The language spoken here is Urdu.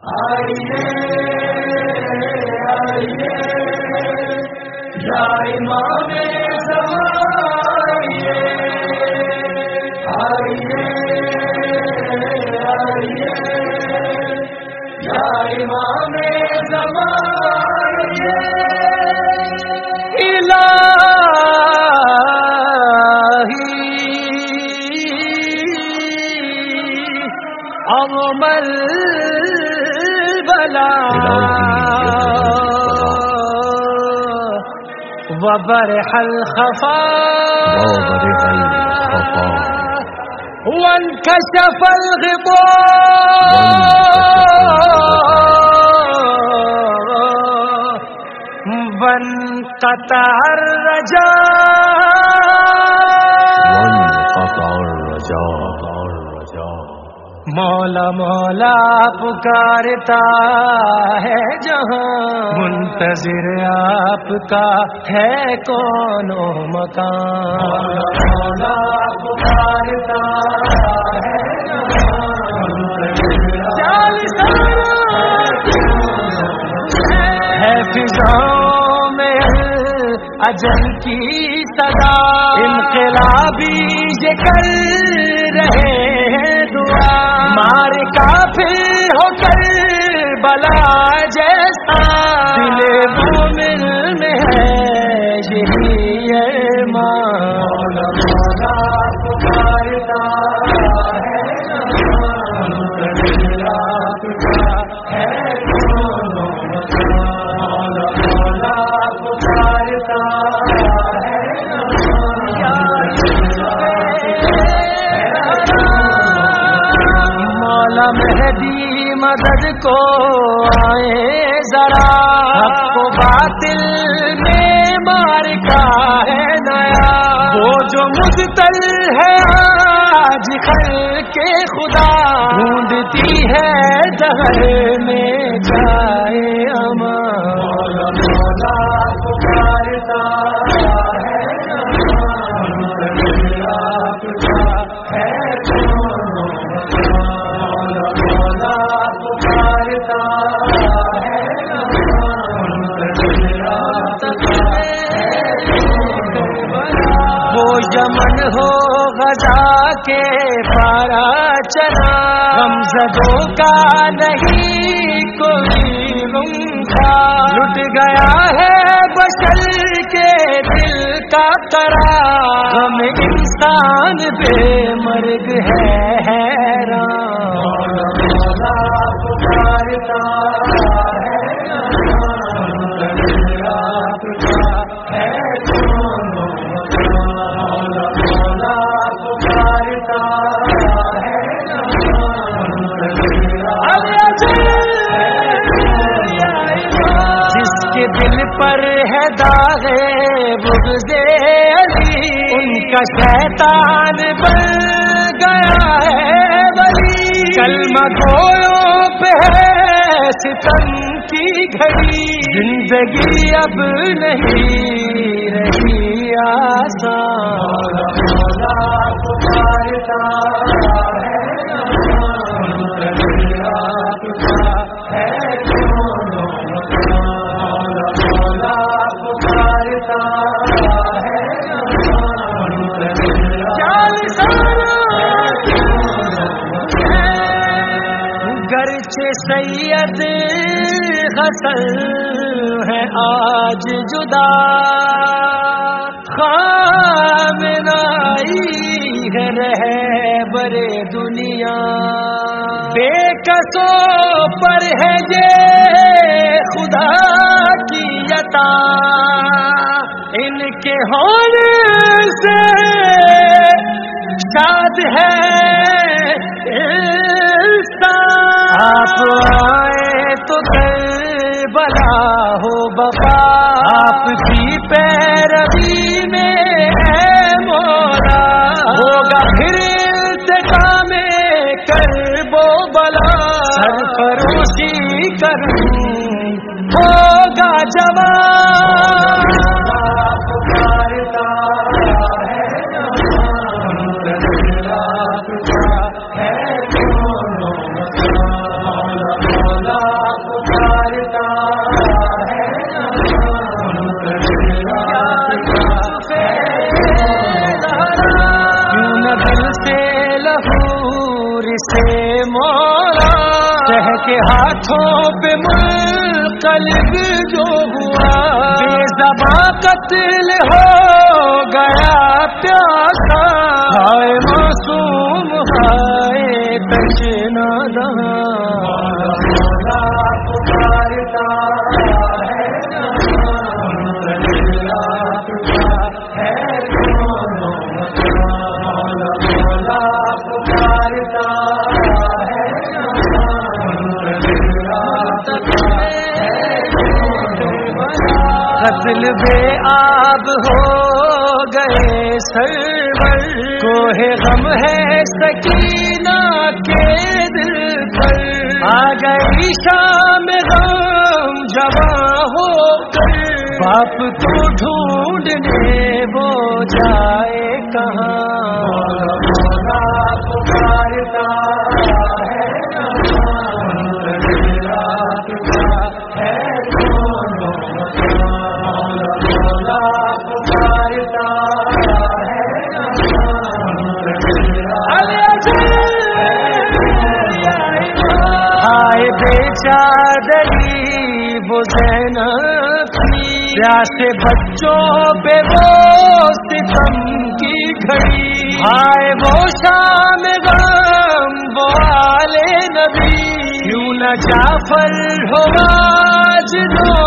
آئیے آئیے جائے مام آئیے آئیے آئیے جائے مام بلا وبر حل خفا وانكشف الغطاء. وانقطع الرجاء. مولا مولا پکارتا ہے جہاں منتظر آپ کا ہے کون و مکان مولا پکارتا ہے ہے فضاؤں میں اجل کی صدا۔ انقلابی یہ کر رہے مار کافر ہو کر بلا جیسا مولا مہدی مدد کو آئے ذرا۔ حق کو باطل میں مار کا ہے نیا۔ وہ جو مجتل ہے آج خل کے خدا، ڈھونڈتی ہے دہر میں۔ دامن ہو غدا کے پارا چلا ہم زدوں کا نہیں کوئی غم تھا لٹ گیا ہے بشر کے دل کا کرا ہم انسان بے مرگ ہے۔ دل پر ہے داغ بغض علی۔ ان کا شیطان بن گیا ہے ولی۔ کلمہ گویوں پہ ہے ستم کی گھڑی۔ زندگی اب نہیں رہی آسان۔ سید غسل ہے آج جدا۔ خام نائی ہے رہ برے دنیا۔ بے کسو پر ہے یہ خدا کی عطا۔ ان کے ہونے سے شاد ہے آپ آئے تو دل بلا ہو بپا آپ کی پیروی میں ہے مولا۔ ہوگا پھر انتقام کر بو بلا۔ سرفروشی کروں، ہوگا جواب سے مولا کہہ کے ہاتھوں پہ مل قلب جو ہوا۔ بے زبا قتل ہو۔ قتل بے آب ہو گئے سرور۔ کوہ ہے غم ہے سکینہ کے دل پر۔ آ گئی شام غم جب ہو کر۔ باپ کو ڈھونڈنے وہ جائے کہاں؟ چادری وہ زینب تھی پیاسے بچوں پہ وہ ستم کی گھڑی۔ آئے وہ شام غم وہ آلے نبی۔ کیوں نہ جعفر ہو آج دو